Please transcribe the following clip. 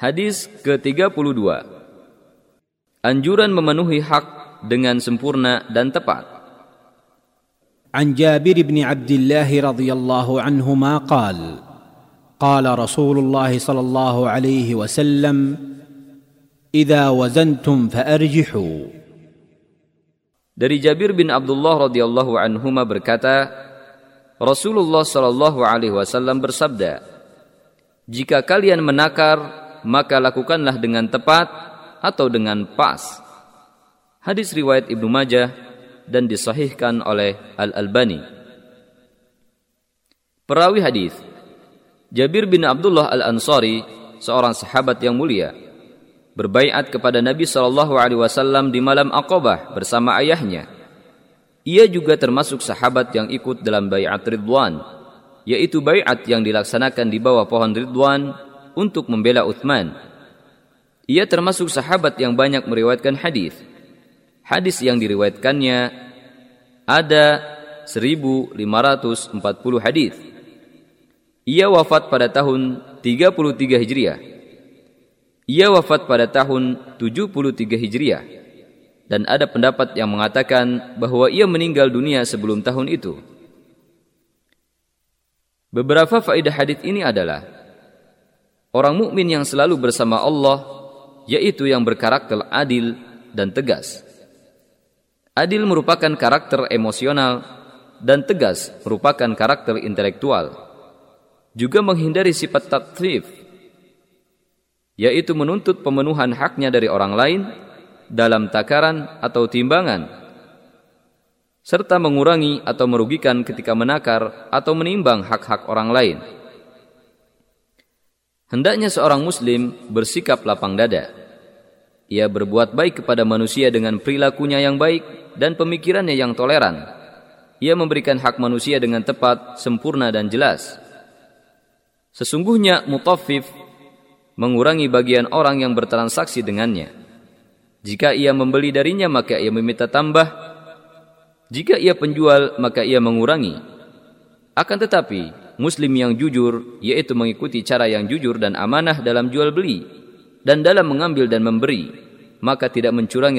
Hadis ke-32 Anjuran memenuhi hak dengan sempurna dan tepat. عن جابر بن عبد الله رضي الله عنهما قال قال رسول الله صلى الله عليه وسلم اذا وزنتم فارجحوا Dari Jabir bin Abdullah radhiyallahu anhuma berkata, Rasulullah shallallahu alaihi wasallam bersabda, "Jika kalian menakar, maka lakukanlah dengan tepat atau dengan pas." Hadis riwayat Ibnu Majah dan disahihkan oleh Al-Albani. Perawi hadis Jabir bin Abdullah Al-Ansari, seorang sahabat yang mulia, berbaiat kepada Nabi Shallallahu Alaihi Wasallam di malam Aqabah bersama ayahnya. Ia juga termasuk sahabat yang ikut dalam bayat Ridwan, yaitu bayat yang dilaksanakan di bawah pohon Ridwan untuk membela Uthman. Ia termasuk sahabat yang banyak meriwayatkan hadis. Hadis yang diriwayatkannya ada 1540 hadis. Ia wafat pada tahun 33 Hijriah ia wafat pada tahun 73 Hijriah dan ada pendapat yang mengatakan bahwa ia meninggal dunia sebelum tahun itu. Beberapa faedah hadis ini adalah orang mukmin yang selalu bersama Allah yaitu yang berkarakter adil dan tegas. Adil merupakan karakter emosional dan tegas merupakan karakter intelektual. Juga menghindari sifat tatrif yaitu menuntut pemenuhan haknya dari orang lain dalam takaran atau timbangan, serta mengurangi atau merugikan ketika menakar atau menimbang hak-hak orang lain. Hendaknya seorang muslim bersikap lapang dada. Ia berbuat baik kepada manusia dengan perilakunya yang baik dan pemikirannya yang toleran. Ia memberikan hak manusia dengan tepat, sempurna dan jelas. Sesungguhnya mutafif mengurangi bagian orang yang bertransaksi dengannya. Jika ia membeli darinya maka ia meminta tambah. Jika ia penjual maka ia mengurangi. Akan tetapi muslim yang jujur yaitu mengikuti cara yang jujur dan amanah dalam jual beli dan dalam mengambil dan memberi maka tidak mencurangi